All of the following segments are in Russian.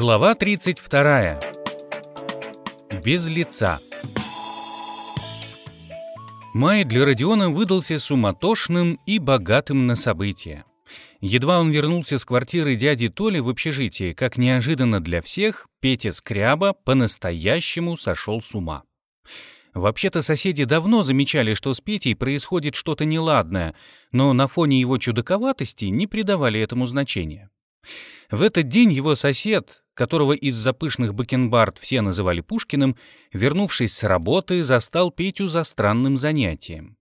Глава 32. Без лица. Май для Родиона выдался суматошным и богатым на события. Едва он вернулся с квартиры дяди Толи в общежитие, как неожиданно для всех, Петя Скряба по-настоящему сошел с ума. Вообще-то соседи давно замечали, что с Петей происходит что-то неладное, но на фоне его чудаковатости не придавали этому значения. В этот день его сосед, которого из-за пышных бакенбард все называли Пушкиным, вернувшись с работы, застал Петю за странным занятием.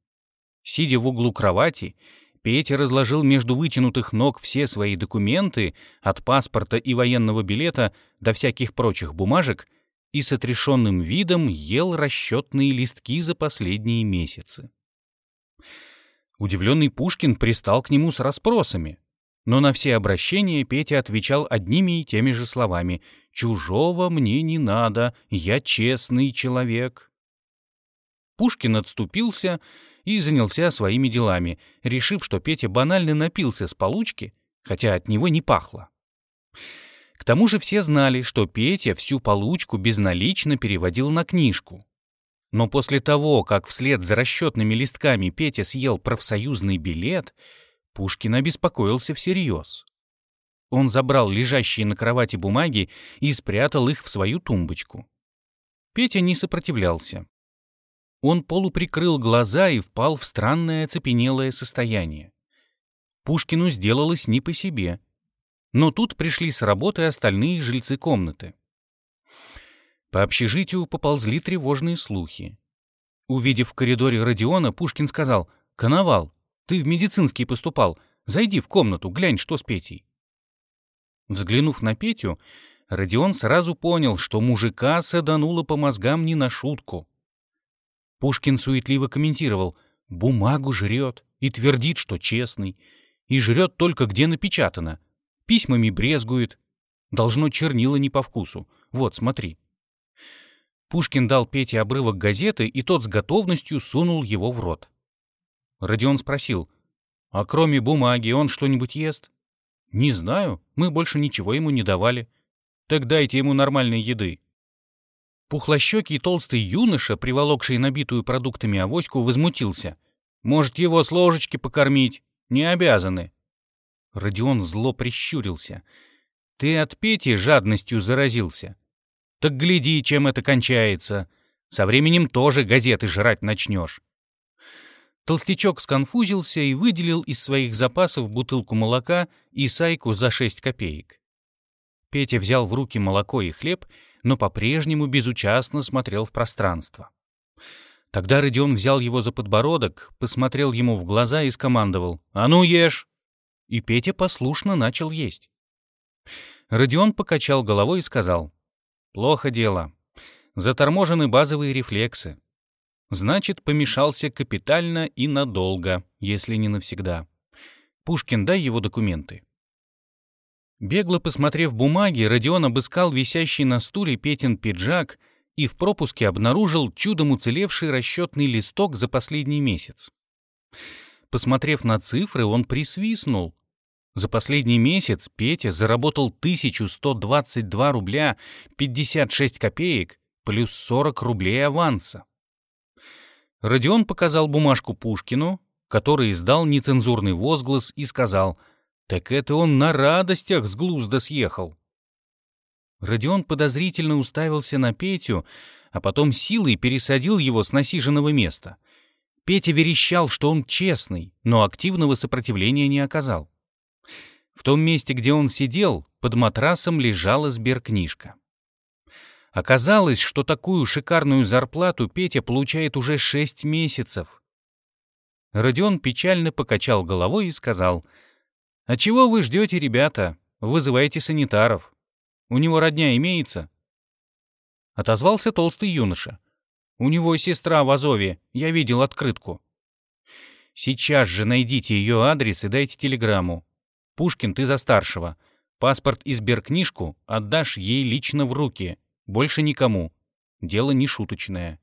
Сидя в углу кровати, Петя разложил между вытянутых ног все свои документы, от паспорта и военного билета до всяких прочих бумажек, и с отрешенным видом ел расчетные листки за последние месяцы. Удивленный Пушкин пристал к нему с расспросами, но на все обращения Петя отвечал одними и теми же словами «Чужого мне не надо, я честный человек». Пушкин отступился и занялся своими делами, решив, что Петя банально напился с получки, хотя от него не пахло. К тому же все знали, что Петя всю получку безналично переводил на книжку. Но после того, как вслед за расчетными листками Петя съел профсоюзный билет, Пушкин обеспокоился всерьез. Он забрал лежащие на кровати бумаги и спрятал их в свою тумбочку. Петя не сопротивлялся. Он полуприкрыл глаза и впал в странное оцепенелое состояние. Пушкину сделалось не по себе. Но тут пришли с работы остальные жильцы комнаты. По общежитию поползли тревожные слухи. Увидев в коридоре Родиона, Пушкин сказал «Коновал, ты в медицинский поступал. Зайди в комнату, глянь, что с Петей». Взглянув на Петю, Родион сразу понял, что мужика садануло по мозгам не на шутку. Пушкин суетливо комментировал «бумагу жрет и твердит, что честный, и жрет только где напечатано, письмами брезгует, должно чернила не по вкусу, вот, смотри». Пушкин дал Пете обрывок газеты, и тот с готовностью сунул его в рот. Родион спросил, «А кроме бумаги он что-нибудь ест?» «Не знаю, мы больше ничего ему не давали. Так дайте ему нормальной еды». Пухлощекий толстый юноша, приволокший набитую продуктами авоську, возмутился. «Может, его с ложечки покормить? Не обязаны». Родион зло прищурился. «Ты от Пети жадностью заразился. Так гляди, чем это кончается. Со временем тоже газеты жрать начнешь». Толстячок сконфузился и выделил из своих запасов бутылку молока и сайку за 6 копеек. Петя взял в руки молоко и хлеб, но по-прежнему безучастно смотрел в пространство. Тогда Родион взял его за подбородок, посмотрел ему в глаза и скомандовал «А ну ешь!» И Петя послушно начал есть. Родион покачал головой и сказал «Плохо дело. Заторможены базовые рефлексы. Значит, помешался капитально и надолго, если не навсегда. Пушкин, дай его документы. Бегло посмотрев бумаги, Родион обыскал висящий на стуле Петин пиджак и в пропуске обнаружил чудом уцелевший расчетный листок за последний месяц. Посмотрев на цифры, он присвистнул. За последний месяц Петя заработал 1122 рубля 56 копеек плюс 40 рублей аванса. Родион показал бумажку Пушкину, который издал нецензурный возглас и сказал «Так это он на радостях с глузда съехал». Родион подозрительно уставился на Петю, а потом силой пересадил его с насиженного места. Петя верещал, что он честный, но активного сопротивления не оказал. В том месте, где он сидел, под матрасом лежала сберкнижка. Оказалось, что такую шикарную зарплату Петя получает уже шесть месяцев. Родион печально покачал головой и сказал, «А чего вы ждете, ребята? Вызывайте санитаров. У него родня имеется?» Отозвался толстый юноша. «У него сестра в Азове, я видел открытку». «Сейчас же найдите ее адрес и дайте телеграмму. Пушкин, ты за старшего. Паспорт и сберкнижку отдашь ей лично в руки. Больше никому. Дело не шуточное.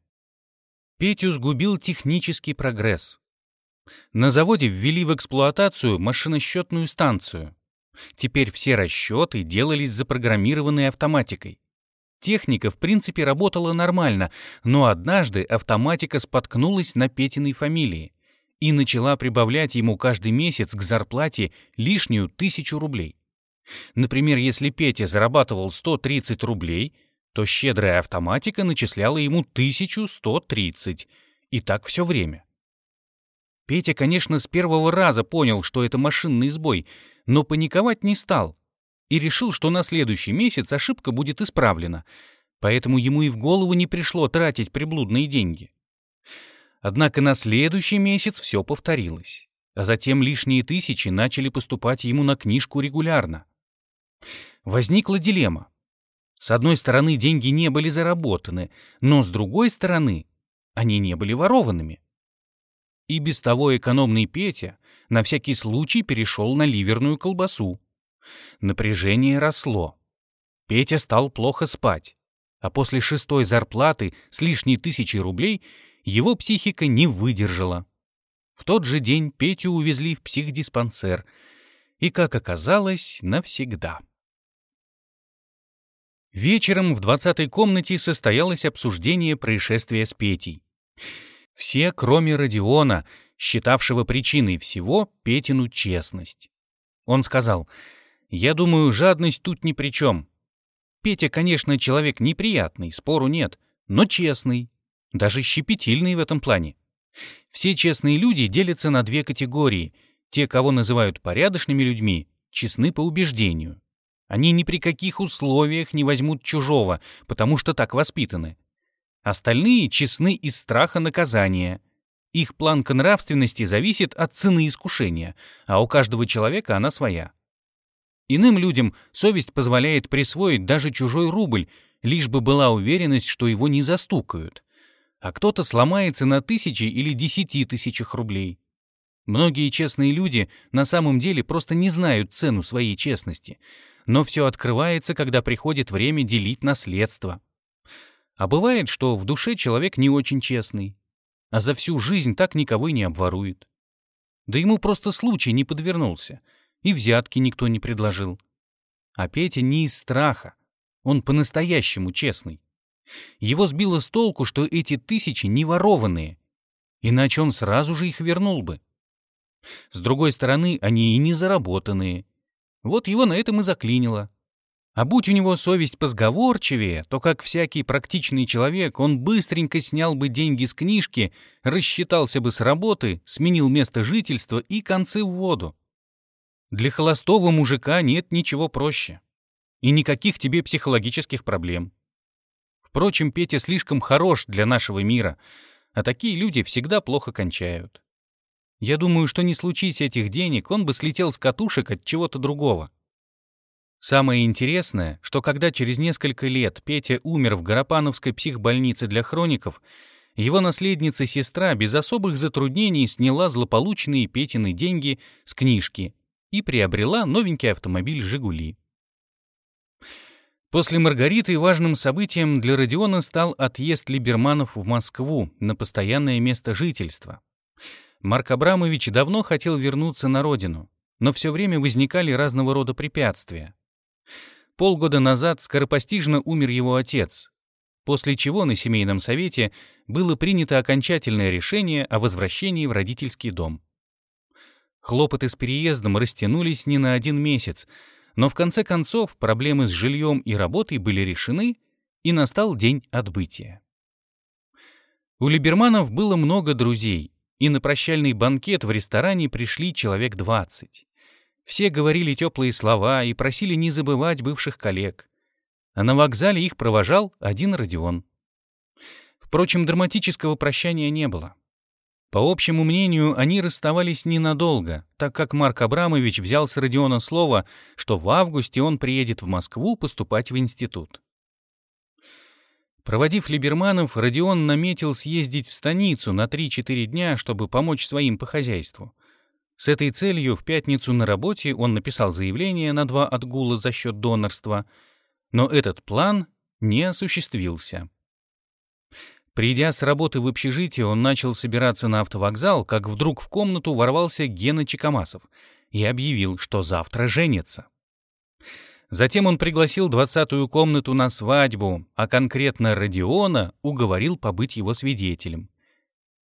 Петю сгубил технический прогресс. На заводе ввели в эксплуатацию машиносчетную станцию. Теперь все расчеты делались запрограммированной автоматикой. Техника, в принципе, работала нормально, но однажды автоматика споткнулась на Петиной фамилии и начала прибавлять ему каждый месяц к зарплате лишнюю тысячу рублей. Например, если Петя зарабатывал 130 рублей, то щедрая автоматика начисляла ему 1130, и так все время. Петя, конечно, с первого раза понял, что это машинный сбой, но паниковать не стал и решил, что на следующий месяц ошибка будет исправлена, поэтому ему и в голову не пришло тратить приблудные деньги. Однако на следующий месяц все повторилось, а затем лишние тысячи начали поступать ему на книжку регулярно. Возникла дилемма. С одной стороны, деньги не были заработаны, но с другой стороны, они не были ворованными. И без того экономный Петя на всякий случай перешел на ливерную колбасу. Напряжение росло. Петя стал плохо спать, а после шестой зарплаты с лишней тысячи рублей его психика не выдержала. В тот же день Петю увезли в психдиспансер, и, как оказалось, навсегда. Вечером в двадцатой комнате состоялось обсуждение происшествия с Петей. Все, кроме Родиона, считавшего причиной всего Петину честность. Он сказал, «Я думаю, жадность тут ни при чем. Петя, конечно, человек неприятный, спору нет, но честный, даже щепетильный в этом плане. Все честные люди делятся на две категории. Те, кого называют порядочными людьми, честны по убеждению. Они ни при каких условиях не возьмут чужого, потому что так воспитаны. Остальные честны из страха наказания. Их планка нравственности зависит от цены искушения, а у каждого человека она своя. Иным людям совесть позволяет присвоить даже чужой рубль, лишь бы была уверенность, что его не застукают. А кто-то сломается на тысячи или десяти тысячах рублей. Многие честные люди на самом деле просто не знают цену своей честности, но все открывается, когда приходит время делить наследство. А бывает, что в душе человек не очень честный, а за всю жизнь так никого и не обворует. Да ему просто случай не подвернулся, и взятки никто не предложил. А Петя не из страха, он по-настоящему честный. Его сбило с толку, что эти тысячи не ворованные, иначе он сразу же их вернул бы. С другой стороны, они и не заработанные. Вот его на этом и заклинило. А будь у него совесть позговорчивее, то, как всякий практичный человек, он быстренько снял бы деньги с книжки, рассчитался бы с работы, сменил место жительства и концы в воду. Для холостого мужика нет ничего проще. И никаких тебе психологических проблем. Впрочем, Петя слишком хорош для нашего мира, а такие люди всегда плохо кончают. Я думаю, что не случись этих денег, он бы слетел с катушек от чего-то другого. Самое интересное, что когда через несколько лет Петя умер в Горопановской психбольнице для хроников, его наследница-сестра без особых затруднений сняла злополучные Петины деньги с книжки и приобрела новенький автомобиль «Жигули». После Маргариты важным событием для Родиона стал отъезд Либерманов в Москву на постоянное место жительства. Марк Абрамович давно хотел вернуться на родину, но все время возникали разного рода препятствия. Полгода назад скоропостижно умер его отец, после чего на семейном совете было принято окончательное решение о возвращении в родительский дом. Хлопоты с переездом растянулись не на один месяц, но в конце концов проблемы с жильем и работой были решены, и настал день отбытия. У Либерманов было много друзей, и на прощальный банкет в ресторане пришли человек двадцать. Все говорили теплые слова и просили не забывать бывших коллег. А на вокзале их провожал один Родион. Впрочем, драматического прощания не было. По общему мнению, они расставались ненадолго, так как Марк Абрамович взял с Родиона слово, что в августе он приедет в Москву поступать в институт. Проводив Либерманов, Родион наметил съездить в станицу на 3-4 дня, чтобы помочь своим по хозяйству. С этой целью в пятницу на работе он написал заявление на два отгула за счет донорства, но этот план не осуществился. Придя с работы в общежитие, он начал собираться на автовокзал, как вдруг в комнату ворвался Гена Чекамасов. и объявил, что завтра женится. Затем он пригласил двадцатую комнату на свадьбу, а конкретно Родиона уговорил побыть его свидетелем.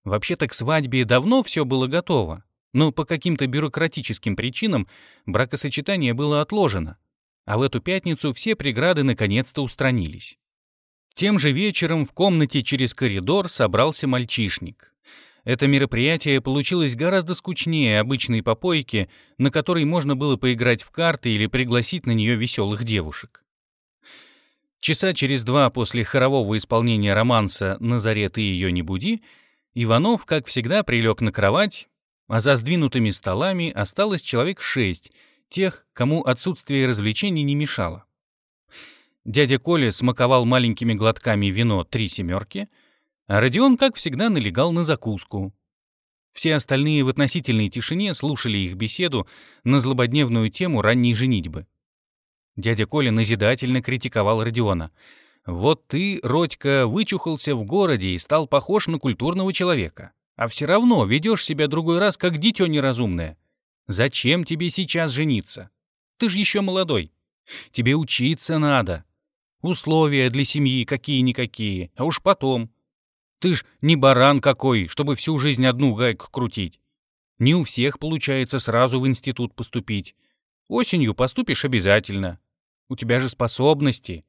Вообще-то к свадьбе давно все было готово, но по каким-то бюрократическим причинам бракосочетание было отложено, а в эту пятницу все преграды наконец-то устранились. Тем же вечером в комнате через коридор собрался мальчишник. Это мероприятие получилось гораздо скучнее обычной попойки, на которой можно было поиграть в карты или пригласить на нее веселых девушек. Часа через два после хорового исполнения романса «Назаре, ты ее не буди» Иванов, как всегда, прилег на кровать, а за сдвинутыми столами осталось человек шесть, тех, кому отсутствие развлечений не мешало. Дядя Коля смаковал маленькими глотками вино «три семерки», а Родион, как всегда, налегал на закуску. Все остальные в относительной тишине слушали их беседу на злободневную тему ранней женитьбы. Дядя Коля назидательно критиковал Родиона. «Вот ты, Родька, вычухался в городе и стал похож на культурного человека, а все равно ведешь себя другой раз, как дитё неразумное. Зачем тебе сейчас жениться? Ты же еще молодой. Тебе учиться надо. Условия для семьи какие-никакие, а уж потом. Ты ж не баран какой, чтобы всю жизнь одну гайку крутить. Не у всех получается сразу в институт поступить. Осенью поступишь обязательно. У тебя же способности.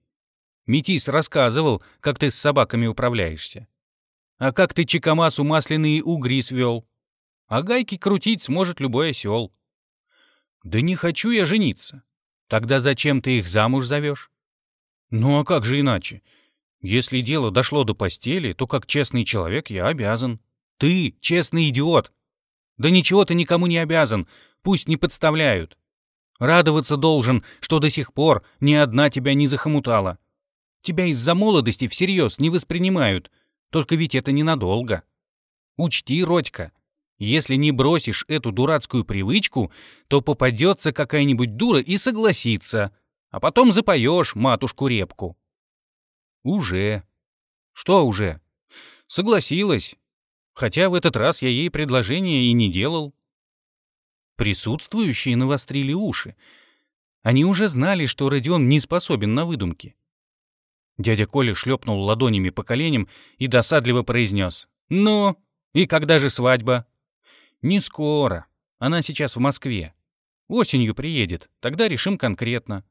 Метис рассказывал, как ты с собаками управляешься. А как ты чекамасу масляные угри свел. А гайки крутить сможет любой осел. Да не хочу я жениться. Тогда зачем ты их замуж зовешь? Ну а как же иначе? Если дело дошло до постели, то как честный человек я обязан. Ты честный идиот. Да ничего ты никому не обязан, пусть не подставляют. Радоваться должен, что до сих пор ни одна тебя не захомутала. Тебя из-за молодости всерьез не воспринимают, только ведь это ненадолго. Учти, Родька, если не бросишь эту дурацкую привычку, то попадется какая-нибудь дура и согласится, а потом запоешь матушку репку. Уже. Что уже? Согласилась. Хотя в этот раз я ей предложение и не делал. Присутствующие навострили уши. Они уже знали, что Родион не способен на выдумки. Дядя Коля шлепнул ладонями по коленям и досадливо произнес. «Ну, и когда же свадьба?» «Не скоро. Она сейчас в Москве. Осенью приедет, тогда решим конкретно».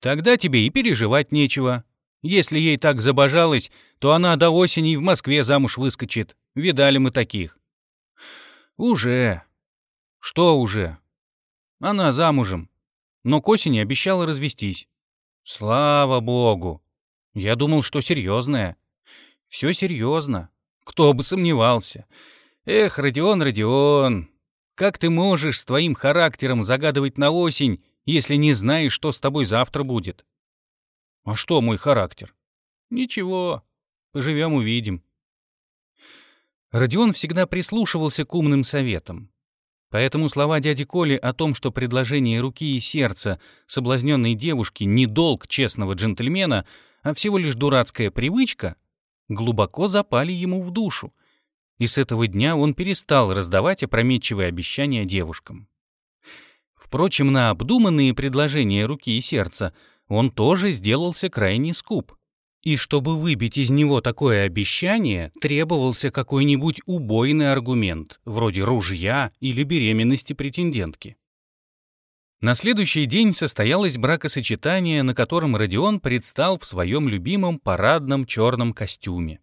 «Тогда тебе и переживать нечего. Если ей так забожалось, то она до осени в Москве замуж выскочит. Видали мы таких. Уже. Что уже? Она замужем. Но к осени обещала развестись. Слава богу. Я думал, что серьезное. Все серьезно. Кто бы сомневался. Эх, Родион, Родион, как ты можешь с твоим характером загадывать на осень, если не знаешь, что с тобой завтра будет? А что мой характер? Ничего, поживем увидим. Родион всегда прислушивался к умным советам. Поэтому слова дяди Коли о том, что предложение руки и сердца соблазненной девушки не долг честного джентльмена, а всего лишь дурацкая привычка, глубоко запали ему в душу, и с этого дня он перестал раздавать опрометчивые обещания девушкам. Впрочем, на обдуманные предложения руки и сердца он тоже сделался крайне скуп. И чтобы выбить из него такое обещание, требовался какой-нибудь убойный аргумент, вроде ружья или беременности претендентки. На следующий день состоялось бракосочетание, на котором Родион предстал в своем любимом парадном черном костюме.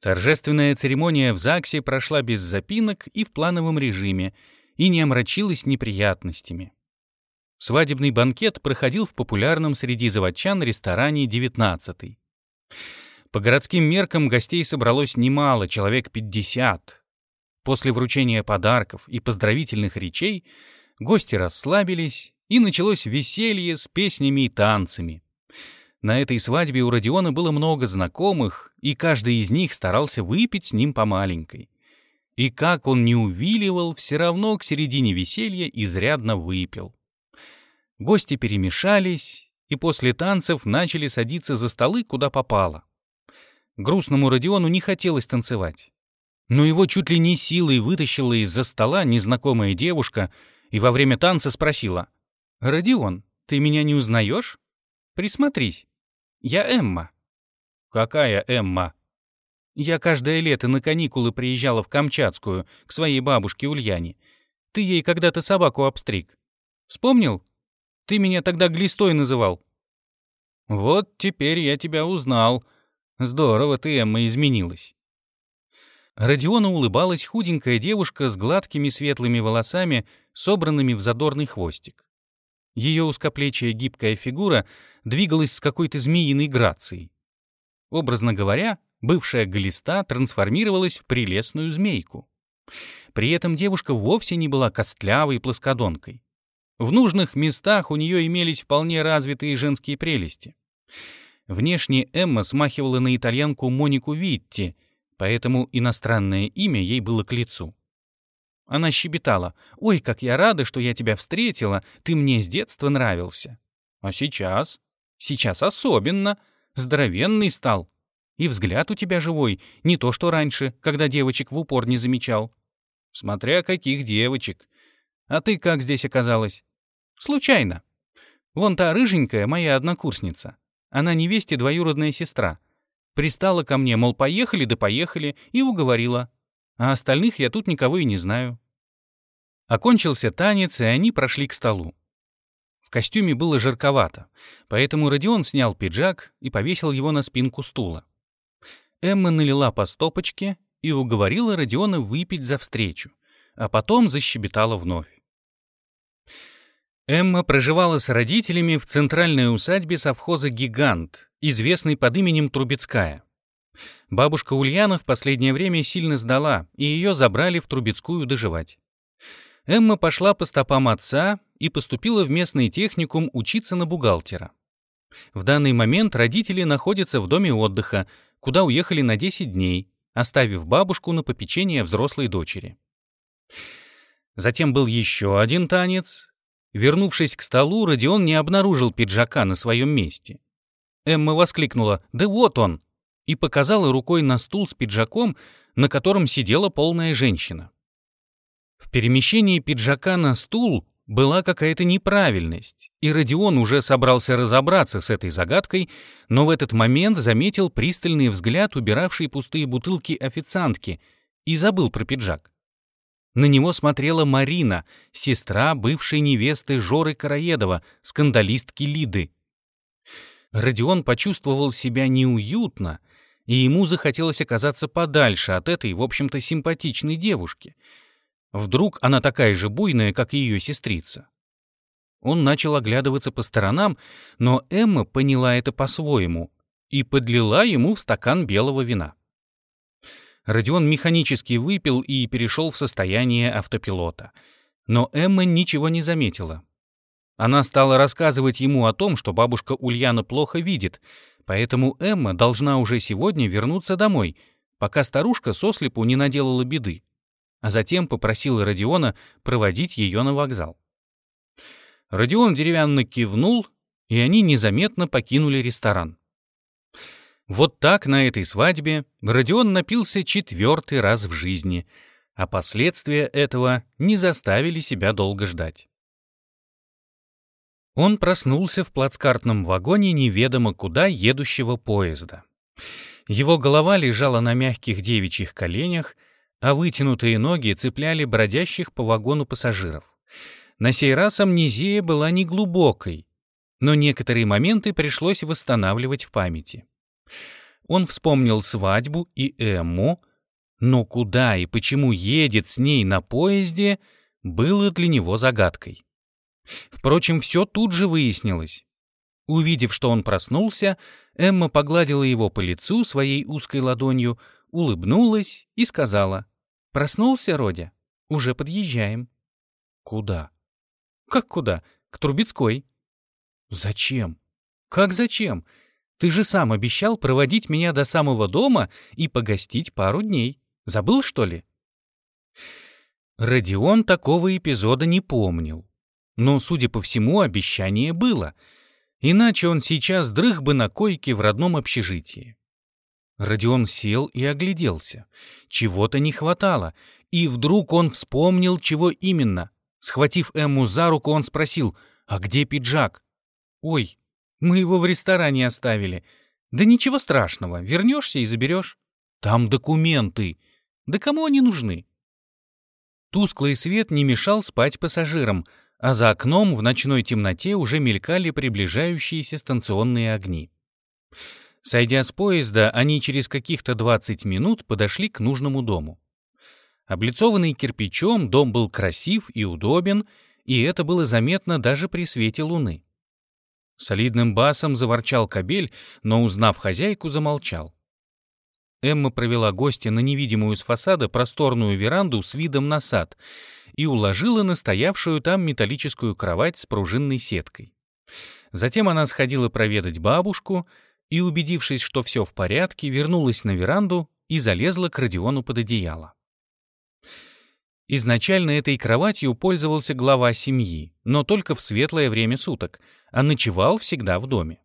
Торжественная церемония в ЗАГСе прошла без запинок и в плановом режиме, и не омрачилась неприятностями. Свадебный банкет проходил в популярном среди заводчан ресторане «Девятнадцатый». По городским меркам гостей собралось немало, человек 50. После вручения подарков и поздравительных речей гости расслабились, и началось веселье с песнями и танцами. На этой свадьбе у Родиона было много знакомых, и каждый из них старался выпить с ним по маленькой. И как он не увиливал, все равно к середине веселья изрядно выпил. Гости перемешались и после танцев начали садиться за столы, куда попало. Грустному Родиону не хотелось танцевать. Но его чуть ли не силой вытащила из-за стола незнакомая девушка и во время танца спросила. «Родион, ты меня не узнаешь? Присмотрись. Я Эмма». «Какая Эмма?» «Я каждое лето на каникулы приезжала в Камчатскую, к своей бабушке Ульяне. Ты ей когда-то собаку обстриг. Вспомнил? Ты меня тогда глистой называл». «Вот теперь я тебя узнал. Здорово ты, Эмма, изменилась». Родиона улыбалась худенькая девушка с гладкими светлыми волосами, собранными в задорный хвостик. Ее узкоплечья гибкая фигура двигалась с какой-то змеиной грацией. Образно говоря, бывшая глиста трансформировалась в прелестную змейку. При этом девушка вовсе не была костлявой плоскодонкой. В нужных местах у нее имелись вполне развитые женские прелести. Внешне Эмма смахивала на итальянку Монику Витти — поэтому иностранное имя ей было к лицу. Она щебетала. «Ой, как я рада, что я тебя встретила, ты мне с детства нравился». «А сейчас?» «Сейчас особенно. Здоровенный стал. И взгляд у тебя живой, не то что раньше, когда девочек в упор не замечал». «Смотря каких девочек. А ты как здесь оказалась?» «Случайно. Вон та рыженькая моя однокурсница. Она невесте двоюродная сестра. Пристала ко мне, мол, поехали да поехали, и уговорила. А остальных я тут никого и не знаю. Окончился танец, и они прошли к столу. В костюме было жарковато, поэтому Родион снял пиджак и повесил его на спинку стула. Эмма налила по стопочке и уговорила Родиона выпить за встречу, а потом защебетала вновь. Эмма проживала с родителями в центральной усадьбе совхоза «Гигант», известный под именем Трубецкая. Бабушка Ульяна в последнее время сильно сдала, и ее забрали в Трубецкую доживать. Эмма пошла по стопам отца и поступила в местный техникум учиться на бухгалтера. В данный момент родители находятся в доме отдыха, куда уехали на 10 дней, оставив бабушку на попечение взрослой дочери. Затем был еще один танец, Вернувшись к столу, Родион не обнаружил пиджака на своем месте. Эмма воскликнула «Да вот он!» и показала рукой на стул с пиджаком, на котором сидела полная женщина. В перемещении пиджака на стул была какая-то неправильность, и Родион уже собрался разобраться с этой загадкой, но в этот момент заметил пристальный взгляд убиравшей пустые бутылки официантки и забыл про пиджак. На него смотрела Марина, сестра бывшей невесты Жоры Караедова, скандалистки Лиды. Родион почувствовал себя неуютно, и ему захотелось оказаться подальше от этой, в общем-то, симпатичной девушки. Вдруг она такая же буйная, как и ее сестрица. Он начал оглядываться по сторонам, но Эмма поняла это по-своему и подлила ему в стакан белого вина. Родион механически выпил и перешел в состояние автопилота. Но Эмма ничего не заметила. Она стала рассказывать ему о том, что бабушка Ульяна плохо видит, поэтому Эмма должна уже сегодня вернуться домой, пока старушка сослепу не наделала беды, а затем попросила Родиона проводить ее на вокзал. Родион деревянно кивнул, и они незаметно покинули ресторан. Вот так на этой свадьбе Родион напился четвертый раз в жизни, а последствия этого не заставили себя долго ждать. Он проснулся в плацкартном вагоне неведомо куда едущего поезда. Его голова лежала на мягких девичьих коленях, а вытянутые ноги цепляли бродящих по вагону пассажиров. На сей раз амнезия была неглубокой, но некоторые моменты пришлось восстанавливать в памяти. Он вспомнил свадьбу и Эмму, но куда и почему едет с ней на поезде, было для него загадкой. Впрочем, все тут же выяснилось. Увидев, что он проснулся, Эмма погладила его по лицу своей узкой ладонью, улыбнулась и сказала, «Проснулся, Родя? Уже подъезжаем». «Куда?» «Как куда? К Трубецкой». «Зачем?» «Как зачем? Ты же сам обещал проводить меня до самого дома и погостить пару дней. Забыл, что ли?» Родион такого эпизода не помнил. Но, судя по всему, обещание было. Иначе он сейчас дрых бы на койке в родном общежитии. Родион сел и огляделся. Чего-то не хватало. И вдруг он вспомнил, чего именно. Схватив Эмму за руку, он спросил, «А где пиджак?» «Ой, мы его в ресторане оставили. Да ничего страшного, вернешься и заберешь. Там документы. Да кому они нужны?» Тусклый свет не мешал спать пассажирам, а за окном в ночной темноте уже мелькали приближающиеся станционные огни. Сойдя с поезда, они через каких-то 20 минут подошли к нужному дому. Облицованный кирпичом, дом был красив и удобен, и это было заметно даже при свете луны. Солидным басом заворчал кобель, но, узнав хозяйку, замолчал. Эмма провела гостя на невидимую с фасада просторную веранду с видом на сад и уложила на стоявшую там металлическую кровать с пружинной сеткой. Затем она сходила проведать бабушку и, убедившись, что все в порядке, вернулась на веранду и залезла к Родиону под одеяло. Изначально этой кроватью пользовался глава семьи, но только в светлое время суток, а ночевал всегда в доме.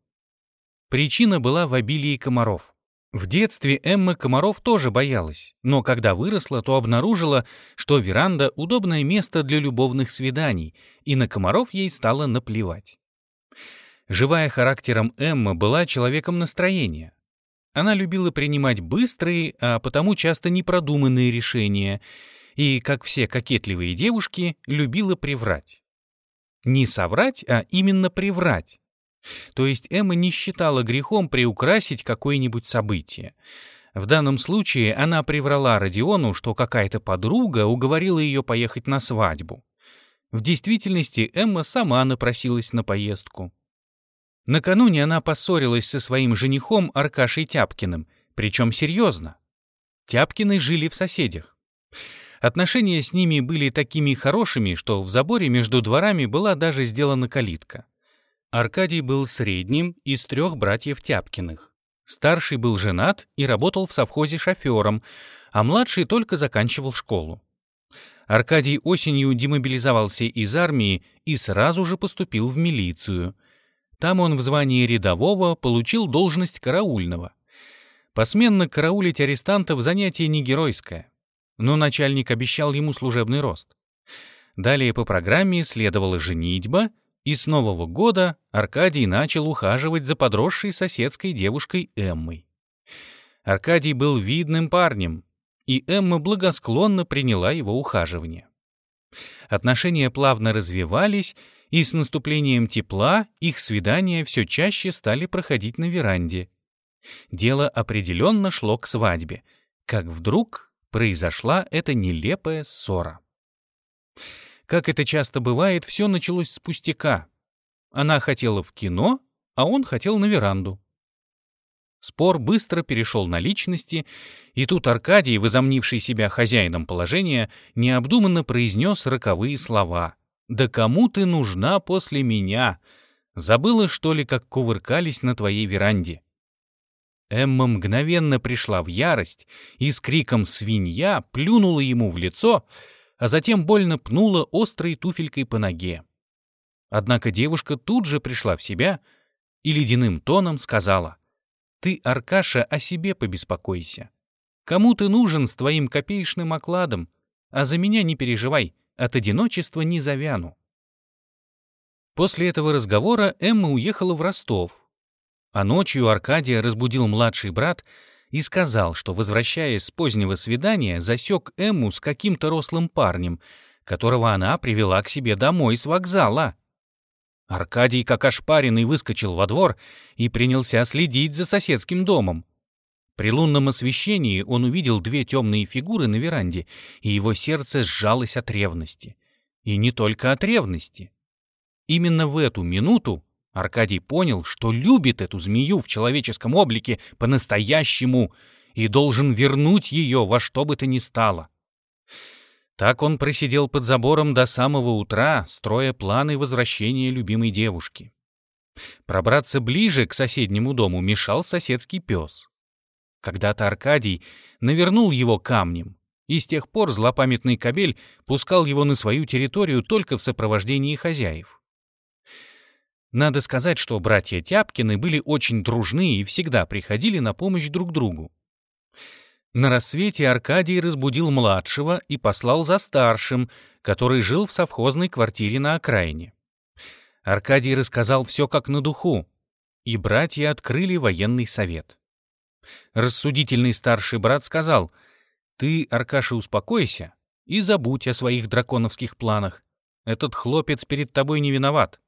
Причина была в обилии комаров. В детстве Эмма комаров тоже боялась, но когда выросла, то обнаружила, что веранда — удобное место для любовных свиданий, и на комаров ей стало наплевать. Живая характером Эмма была человеком настроения. Она любила принимать быстрые, а потому часто непродуманные решения, и, как все кокетливые девушки, любила приврать. Не соврать, а именно приврать. То есть Эмма не считала грехом приукрасить какое-нибудь событие. В данном случае она приврала Родиону, что какая-то подруга уговорила ее поехать на свадьбу. В действительности Эмма сама напросилась на поездку. Накануне она поссорилась со своим женихом Аркашей Тяпкиным, причем серьезно. Тяпкины жили в соседях. Отношения с ними были такими хорошими, что в заборе между дворами была даже сделана калитка. Аркадий был средним из трех братьев Тяпкиных. Старший был женат и работал в совхозе шофером, а младший только заканчивал школу. Аркадий осенью демобилизовался из армии и сразу же поступил в милицию. Там он в звании рядового получил должность караульного. Посменно караулить арестантов занятие не геройское, но начальник обещал ему служебный рост. Далее по программе следовала женитьба — и с Нового года Аркадий начал ухаживать за подросшей соседской девушкой Эммой. Аркадий был видным парнем, и Эмма благосклонно приняла его ухаживание. Отношения плавно развивались, и с наступлением тепла их свидания все чаще стали проходить на веранде. Дело определенно шло к свадьбе, как вдруг произошла эта нелепая ссора. Как это часто бывает, все началось с пустяка. Она хотела в кино, а он хотел на веранду. Спор быстро перешел на личности, и тут Аркадий, возомнивший себя хозяином положения, необдуманно произнес роковые слова. «Да кому ты нужна после меня? Забыла, что ли, как кувыркались на твоей веранде?» Эмма мгновенно пришла в ярость и с криком «Свинья!» плюнула ему в лицо — а затем больно пнула острой туфелькой по ноге. Однако девушка тут же пришла в себя и ледяным тоном сказала, «Ты, Аркаша, о себе побеспокойся. Кому ты нужен с твоим копеечным окладом, а за меня не переживай, от одиночества не завяну». После этого разговора Эмма уехала в Ростов, а ночью Аркадия разбудил младший брат и сказал, что, возвращаясь с позднего свидания, засек Эмму с каким-то рослым парнем, которого она привела к себе домой с вокзала. Аркадий, как ошпаренный, выскочил во двор и принялся следить за соседским домом. При лунном освещении он увидел две темные фигуры на веранде, и его сердце сжалось от ревности. И не только от ревности. Именно в эту минуту Аркадий понял, что любит эту змею в человеческом облике по-настоящему и должен вернуть ее во что бы то ни стало. Так он просидел под забором до самого утра, строя планы возвращения любимой девушки. Пробраться ближе к соседнему дому мешал соседский пес. Когда-то Аркадий навернул его камнем, и с тех пор злопамятный кобель пускал его на свою территорию только в сопровождении хозяев. Надо сказать, что братья Тяпкины были очень дружны и всегда приходили на помощь друг другу. На рассвете Аркадий разбудил младшего и послал за старшим, который жил в совхозной квартире на окраине. Аркадий рассказал все как на духу, и братья открыли военный совет. Рассудительный старший брат сказал, «Ты, Аркаша, успокойся и забудь о своих драконовских планах. Этот хлопец перед тобой не виноват.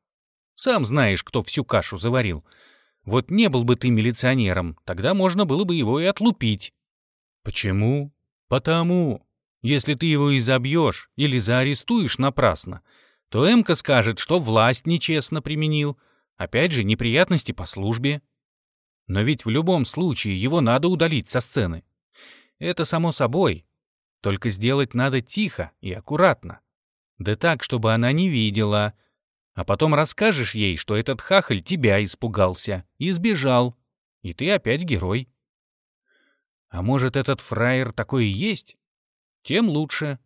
Сам знаешь, кто всю кашу заварил. Вот не был бы ты милиционером, тогда можно было бы его и отлупить». «Почему?» «Потому. Если ты его изобьешь или заарестуешь напрасно, то Эмка скажет, что власть нечестно применил. Опять же, неприятности по службе. Но ведь в любом случае его надо удалить со сцены. Это само собой. Только сделать надо тихо и аккуратно. Да так, чтобы она не видела. А потом расскажешь ей, что этот хахаль тебя испугался и сбежал. И ты опять герой. А может, этот фраер такой и есть? Тем лучше.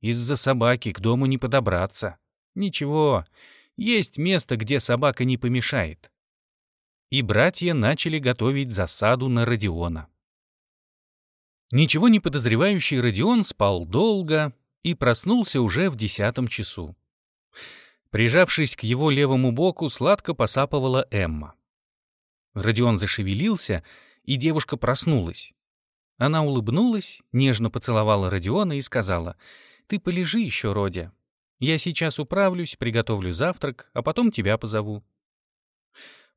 Из-за собаки к дому не подобраться. Ничего, есть место, где собака не помешает. И братья начали готовить засаду на Родиона. Ничего не подозревающий Родион спал долго и проснулся уже в десятом часу. Прижавшись к его левому боку, сладко посапывала Эмма. Родион зашевелился, и девушка проснулась. Она улыбнулась, нежно поцеловала Родиона и сказала, «Ты полежи еще, Родя. Я сейчас управлюсь, приготовлю завтрак, а потом тебя позову».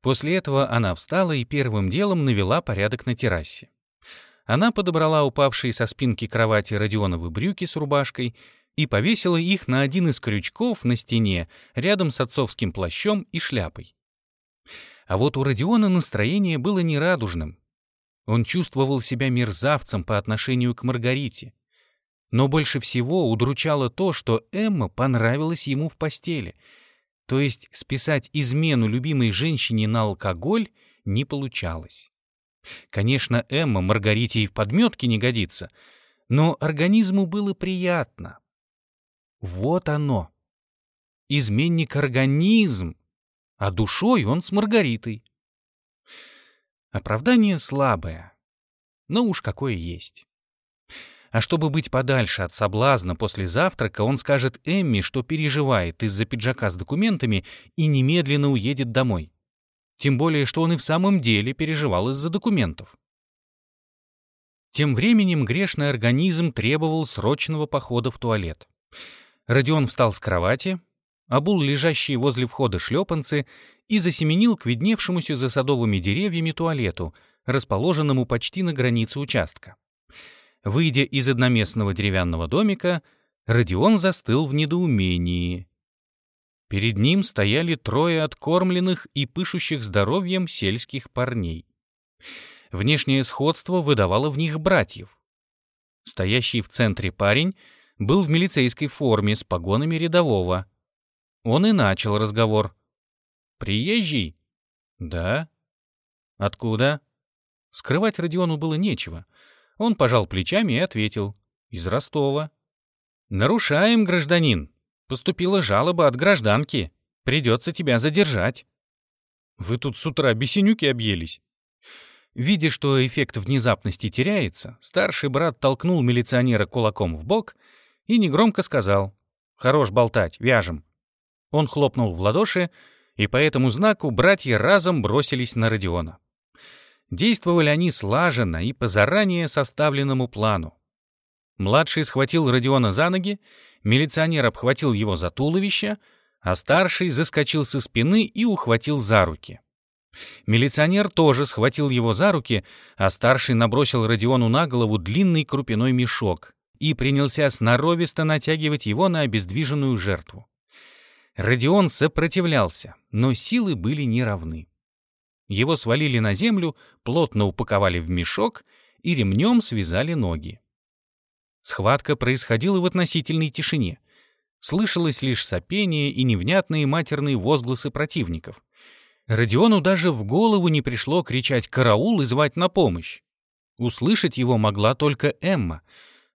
После этого она встала и первым делом навела порядок на террасе. Она подобрала упавшие со спинки кровати Родионовы брюки с рубашкой и повесила их на один из крючков на стене рядом с отцовским плащом и шляпой. А вот у Родиона настроение было нерадужным. Он чувствовал себя мерзавцем по отношению к Маргарите. Но больше всего удручало то, что Эмма понравилась ему в постели. То есть списать измену любимой женщине на алкоголь не получалось. Конечно, Эмма Маргарите и в подметке не годится, но организму было приятно. Вот оно. Изменник организм, а душой он с Маргаритой. Оправдание слабое, но уж какое есть. А чтобы быть подальше от соблазна после завтрака, он скажет Эмми, что переживает из-за пиджака с документами и немедленно уедет домой. Тем более, что он и в самом деле переживал из-за документов. Тем временем грешный организм требовал срочного похода в туалет. Родион встал с кровати, обул лежащие возле входа шлепанцы и засеменил к видневшемуся за садовыми деревьями туалету, расположенному почти на границе участка. Выйдя из одноместного деревянного домика, Родион застыл в недоумении. Перед ним стояли трое откормленных и пышущих здоровьем сельских парней. Внешнее сходство выдавало в них братьев. Стоящий в центре парень был в милицейской форме с погонами рядового. Он и начал разговор. «Приезжий?» «Да». «Откуда?» Скрывать Родиону было нечего. Он пожал плечами и ответил. «Из Ростова». «Нарушаем, гражданин. Поступила жалоба от гражданки. Придется тебя задержать». «Вы тут с утра бесенюки объелись». Видя, что эффект внезапности теряется, старший брат толкнул милиционера кулаком в бок и негромко сказал «Хорош болтать, вяжем». Он хлопнул в ладоши, и по этому знаку братья разом бросились на Родиона. Действовали они слаженно и по заранее составленному плану. Младший схватил Родиона за ноги, милиционер обхватил его за туловище, а старший заскочил со спины и ухватил за руки. Милиционер тоже схватил его за руки, а старший набросил Родиону на голову длинный крупяной мешок и принялся сноровисто натягивать его на обездвиженную жертву. Родион сопротивлялся, но силы были неравны. Его свалили на землю, плотно упаковали в мешок и ремнем связали ноги. Схватка происходила в относительной тишине. Слышалось лишь сопение и невнятные матерные возгласы противников. Родиону даже в голову не пришло кричать «караул» и звать на помощь. Услышать его могла только Эмма,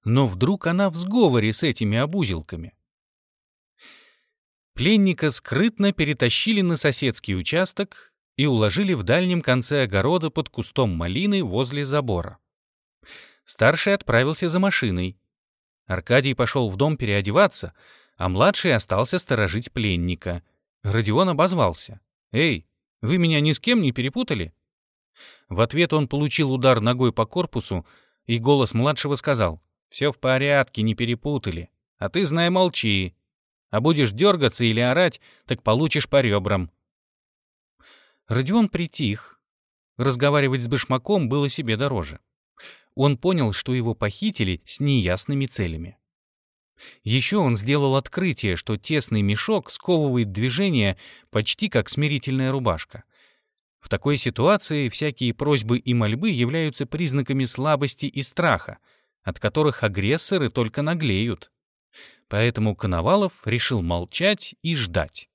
но вдруг она в сговоре с этими обузелками. Пленника скрытно перетащили на соседский участок и уложили в дальнем конце огорода под кустом малины возле забора. Старший отправился за машиной. Аркадий пошел в дом переодеваться, а младший остался сторожить пленника. Родион обозвался. «Эй, вы меня ни с кем не перепутали?» В ответ он получил удар ногой по корпусу, и голос младшего сказал, «Все в порядке, не перепутали. А ты, знай, молчи. А будешь дергаться или орать, так получишь по ребрам». Родион притих. Разговаривать с башмаком было себе дороже. Он понял, что его похитили с неясными целями. Еще он сделал открытие, что тесный мешок сковывает движение почти как смирительная рубашка. В такой ситуации всякие просьбы и мольбы являются признаками слабости и страха, от которых агрессоры только наглеют. Поэтому Коновалов решил молчать и ждать.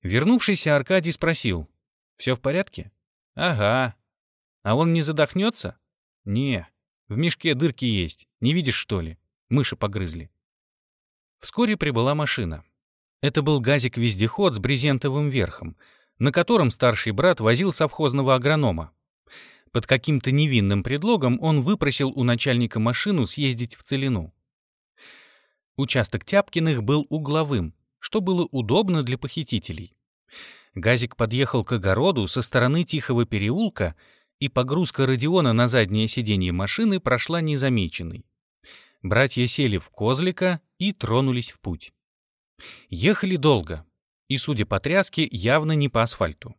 Вернувшийся Аркадий спросил, «Все в порядке?» «Ага. А он не задохнется?» «Не. В мешке дырки есть. Не видишь, что ли?» Мыши погрызли. Вскоре прибыла машина. Это был газик-вездеход с брезентовым верхом, на котором старший брат возил совхозного агронома. Под каким-то невинным предлогом он выпросил у начальника машину съездить в Целину. Участок Тяпкиных был угловым, что было удобно для похитителей. Газик подъехал к огороду со стороны Тихого переулка, и погрузка Родиона на заднее сиденье машины прошла незамеченной. Братья сели в козлика и тронулись в путь. Ехали долго, и, судя по тряске, явно не по асфальту.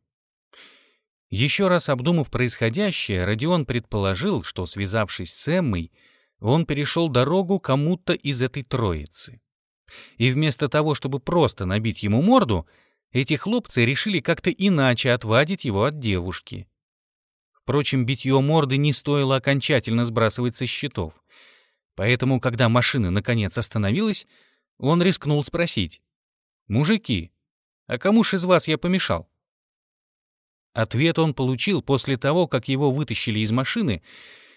Еще раз обдумав происходящее, Родион предположил, что, связавшись с Эммой, он перешел дорогу кому-то из этой троицы. И вместо того, чтобы просто набить ему морду, эти хлопцы решили как-то иначе отвадить его от девушки. Впрочем, битье морды не стоило окончательно сбрасывать со счетов. Поэтому, когда машина наконец остановилась, он рискнул спросить. «Мужики, а кому ж из вас я помешал?» Ответ он получил после того, как его вытащили из машины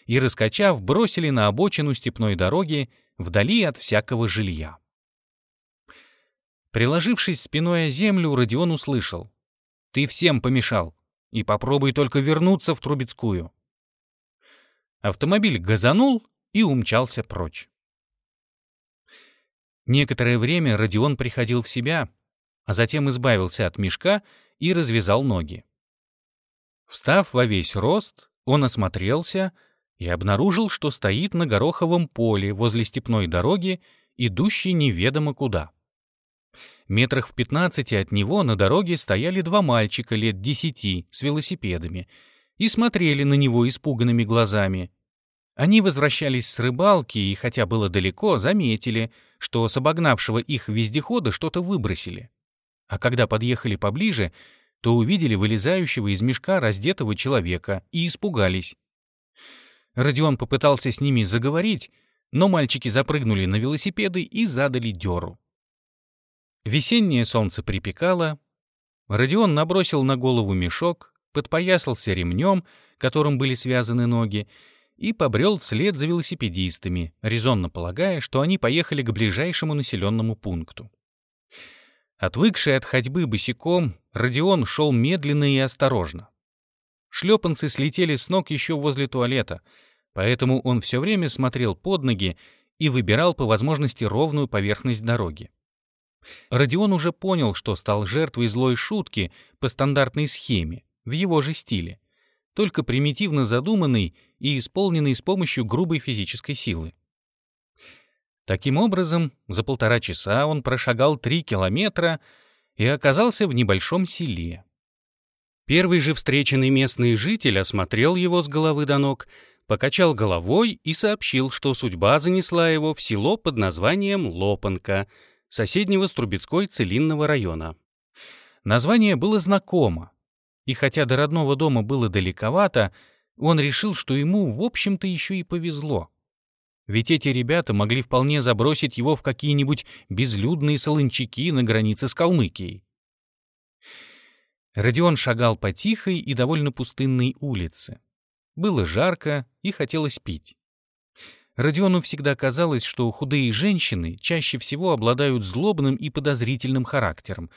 и, раскачав, бросили на обочину степной дороги вдали от всякого жилья. Приложившись спиной о землю, Родион услышал. «Ты всем помешал, и попробуй только вернуться в Трубецкую». Автомобиль газанул, и умчался прочь. Некоторое время Родион приходил в себя, а затем избавился от мешка и развязал ноги. Встав во весь рост, он осмотрелся и обнаружил, что стоит на гороховом поле возле степной дороги, идущей неведомо куда. Метрах в пятнадцати от него на дороге стояли два мальчика лет десяти с велосипедами и смотрели на него испуганными глазами. Они возвращались с рыбалки и, хотя было далеко, заметили, что с обогнавшего их вездехода что-то выбросили. А когда подъехали поближе, то увидели вылезающего из мешка раздетого человека и испугались. Родион попытался с ними заговорить, но мальчики запрыгнули на велосипеды и задали дёру. Весеннее солнце припекало. Родион набросил на голову мешок, подпоясался ремнем, которым были связаны ноги, и побрел вслед за велосипедистами, резонно полагая, что они поехали к ближайшему населенному пункту. Отвыкший от ходьбы босиком, Родион шел медленно и осторожно. Шлепанцы слетели с ног еще возле туалета, поэтому он все время смотрел под ноги и выбирал по возможности ровную поверхность дороги. Родион уже понял, что стал жертвой злой шутки по стандартной схеме, в его же стиле, только примитивно задуманный и исполненный с помощью грубой физической силы. Таким образом, за полтора часа он прошагал три километра и оказался в небольшом селе. Первый же встреченный местный житель осмотрел его с головы до ног, покачал головой и сообщил, что судьба занесла его в село под названием Лопанка, соседнего с Трубецкой целинного района. Название было знакомо, и хотя до родного дома было далековато, он решил, что ему, в общем-то, еще и повезло. Ведь эти ребята могли вполне забросить его в какие-нибудь безлюдные солончаки на границе с Калмыкией. Родион шагал по тихой и довольно пустынной улице. Было жарко и хотелось пить. Родиону всегда казалось, что худые женщины чаще всего обладают злобным и подозрительным характером,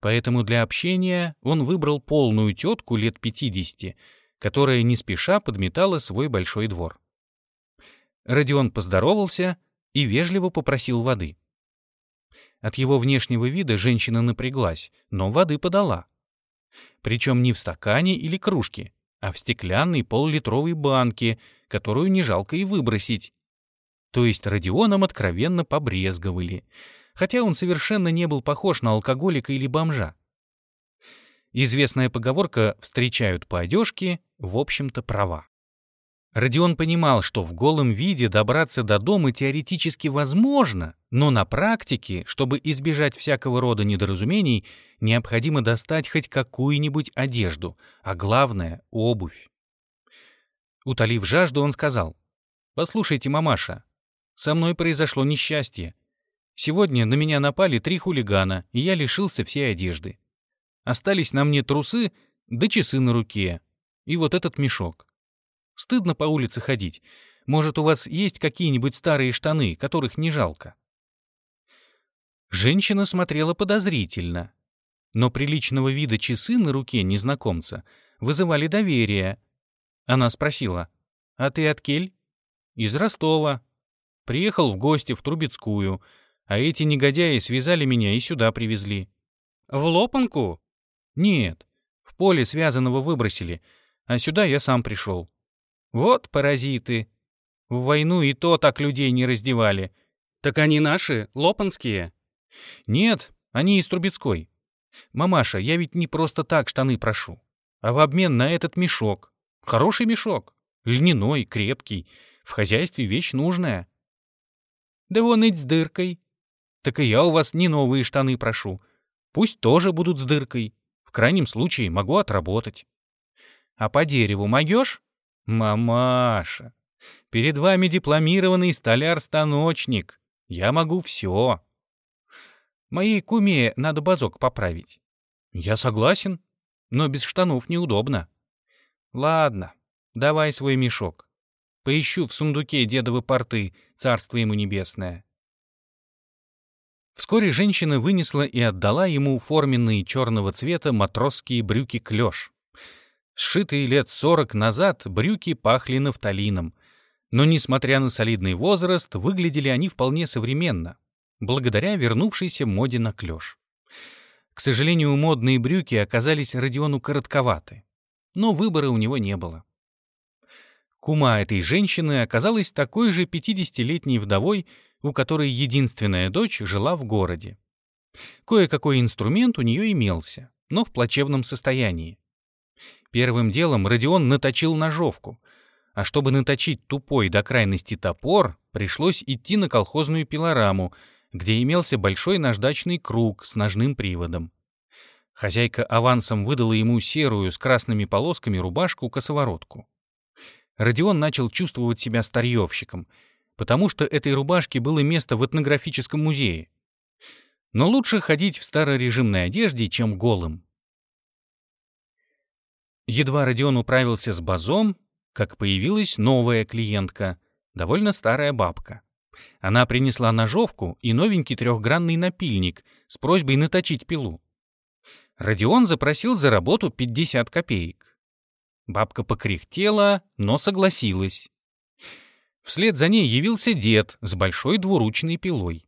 поэтому для общения он выбрал полную тетку лет 50, которая не спеша подметала свой большой двор. Родион поздоровался и вежливо попросил воды. От его внешнего вида женщина напряглась, но воды подала. Причем не в стакане или кружке, а в стеклянной полулитровой банке, которую не жалко и выбросить. То есть Родионом откровенно побрезговали, хотя он совершенно не был похож на алкоголика или бомжа. Известная поговорка «встречают по одежке» в общем-то права. Родион понимал, что в голом виде добраться до дома теоретически возможно, но на практике, чтобы избежать всякого рода недоразумений, необходимо достать хоть какую-нибудь одежду, а главное — обувь. Утолив жажду, он сказал, «Послушайте, мамаша, со мной произошло несчастье. Сегодня на меня напали три хулигана, и я лишился всей одежды. Остались на мне трусы да часы на руке, и вот этот мешок. Стыдно по улице ходить. Может, у вас есть какие-нибудь старые штаны, которых не жалко?» Женщина смотрела подозрительно, но приличного вида часы на руке незнакомца вызывали доверие. Она спросила, «А ты от Кель?» «Из Ростова. Приехал в гости в Трубецкую, а эти негодяи связали меня и сюда привезли». «В Лопанку?» «Нет, в поле связанного выбросили, а сюда я сам пришел». Вот паразиты. В войну и то так людей не раздевали. Так они наши, лопанские? Нет, они из Трубецкой. Мамаша, я ведь не просто так штаны прошу, а в обмен на этот мешок. Хороший мешок. Льняной, крепкий. В хозяйстве вещь нужная. Да вон и с дыркой. Так и я у вас не новые штаны прошу. Пусть тоже будут с дыркой. В крайнем случае могу отработать. А по дереву могешь? «Мамаша, перед вами дипломированный столяр-станочник. Я могу все. Моей куме надо базок поправить. Я согласен, но без штанов неудобно. Ладно, давай свой мешок. Поищу в сундуке дедовы порты, царство ему небесное. Вскоре женщина вынесла и отдала ему форменные черного цвета матросские брюки клеш. Сшитые лет сорок назад брюки пахли нафталином, но, несмотря на солидный возраст, выглядели они вполне современно, благодаря вернувшейся моде на клеш. К сожалению, модные брюки оказались Родиону коротковаты, но выбора у него не было. Кума этой женщины оказалась такой же 50-летней вдовой, у которой единственная дочь жила в городе. Кое-какой инструмент у нее имелся, но в плачевном состоянии. Первым делом Родион наточил ножовку, а чтобы наточить тупой до крайности топор, пришлось идти на колхозную пилораму, где имелся большой наждачный круг с ножным приводом. Хозяйка авансом выдала ему серую с красными полосками рубашку-косоворотку. Родион начал чувствовать себя старьевщиком, потому что этой рубашке было место в этнографическом музее. Но лучше ходить в старорежимной одежде, чем голым. Едва Родион управился с базом, как появилась новая клиентка, довольно старая бабка. Она принесла ножовку и новенький трехгранный напильник с просьбой наточить пилу. Родион запросил за работу 50 копеек. Бабка покряхтела, но согласилась. Вслед за ней явился дед с большой двуручной пилой.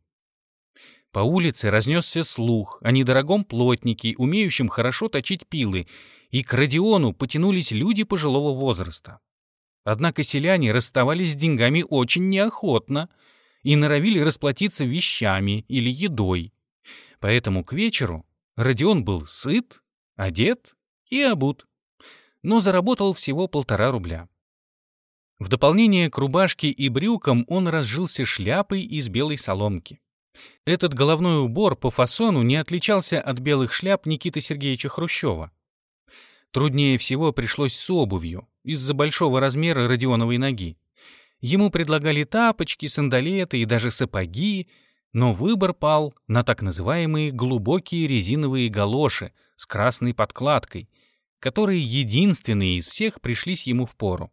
По улице разнесся слух о недорогом плотнике, умеющем хорошо точить пилы, и к Родиону потянулись люди пожилого возраста. Однако селяне расставались с деньгами очень неохотно и норовили расплатиться вещами или едой. Поэтому к вечеру Родион был сыт, одет и обут, но заработал всего полтора рубля. В дополнение к рубашке и брюкам он разжился шляпой из белой соломки. Этот головной убор по фасону не отличался от белых шляп Никиты Сергеевича Хрущева. Труднее всего пришлось с обувью, из-за большого размера Родионовой ноги. Ему предлагали тапочки, сандалеты и даже сапоги, но выбор пал на так называемые глубокие резиновые галоши с красной подкладкой, которые единственные из всех пришлись ему в пору.